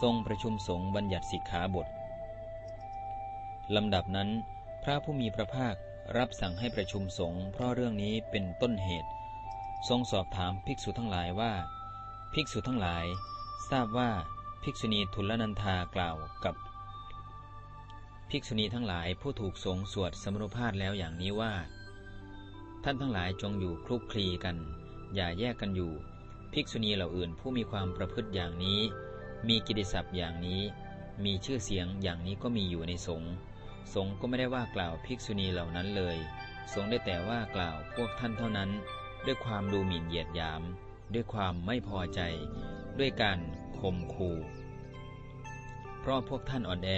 ทรงประชุมสงฆ์บัญญัติสิกขาบทลำดับนั้น พระผู้มีพระภาครับสั่งให้ประชุมสงฆ์เพราะเรื่องนี้เป็นต้นเหตุ ทรงสอบถามภิกษุทั้งหลายว่า ภิกษุทั้งหลาย ทราบว่าภิกษุณีทุลนันทากล่าวกับ ภิกษุณีทั้งหลายผู้ถูกสงสวดสมรุภาพแล้วอย่างนี้ว่า ท่านทั้งหลายจงอยู่คลุกคลีกัน อย่าแยกกันอยู่ ภิกษุณีเหล่าอื่นผู้มีความประพฤติอย่างนี้ มีกิติศัพท์อย่างนี้ มีชื่อเสียงอย่างนี้ก็มีอยู่ในสงฆ์สงฆ์ก็ไม่ได้ว่ากล่าวภิกษุณีเหล่านั้นเลย สงฆ์ได้แต่ว่ากล่าวพวกท่านเท่านั้น ด้วยความดูหมิ่นเหยียดหยาม ด้วยความไม่พอใจ ด้วยการข่มขู่เพราะพวกท่านอ่อนแอ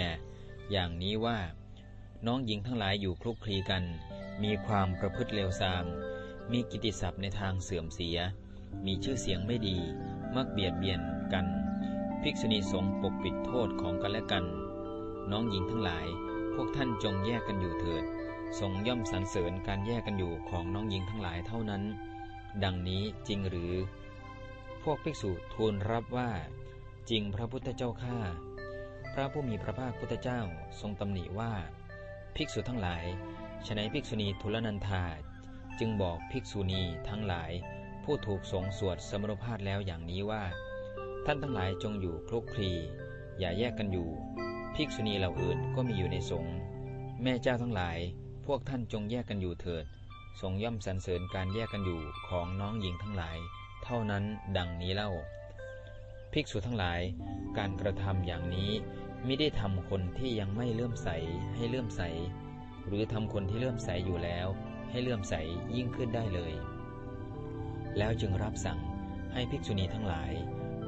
อย่างนี้ว่า น้องหญิงทั้งหลายอยู่คลุกคลีกัน มีความประพฤติเลวทราม มีกิตติศัพท์ในทางเสื่อมเสีย มีชื่อเสียงไม่ดี มักเบียดเบียนกัน ภิกษุณีสงฆ์ปกปิดโทษของกันและกัน น้องหญิงทั้งหลาย พวกท่านจงแยกกันอยู่เถิดทรงย่อมสรรเสริญการแยกกันอยู่ของน้องหญิงทั้งหลายเท่านั้น ดังนี้จริงหรือ พวกภิกษุทูลรับว่า จริงพระพุทธเจ้าข้าพระผู้มีพระภาคพุทธเจ้าทรงตำหนิว่า ภิกษุทั้งหลายฉนัยภิกษุณีทุลนันธาจึงบอกภิกษุณีทั้งหลาย ผู้ถูกสงสวดสมรภาพแล้วอย่างนี้ว่า ท่านทั้งหลายจงอยู่คลุกคลี อย่าแยกกันอยู่ ภิกษุณีเหล่าอื่นก็มีอยู่ในสงฆ์แม่เจ้าทั้งหลาย พวกท่านจงแยกกันอยู่เถิด ทรงย่อมสรรเสริญการแยกกันอยู่ของน้องหญิงทั้งหลาย เท่านั้นดังนี้เล่า ภิกษุทั้งหลาย การกระทำอย่างนี้ไม่ได้ทำคนที่ยังไม่เลื่อมใสให้เลื่อมใส หรือทำคนที่เลื่อมใสอยู่แล้ว ให้เลื่อมใสยิ่งขึ้นได้เลย แล้วจึงรับสั่งให้ภิกษุณีทั้งหลาย